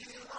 مُبَشِّرًا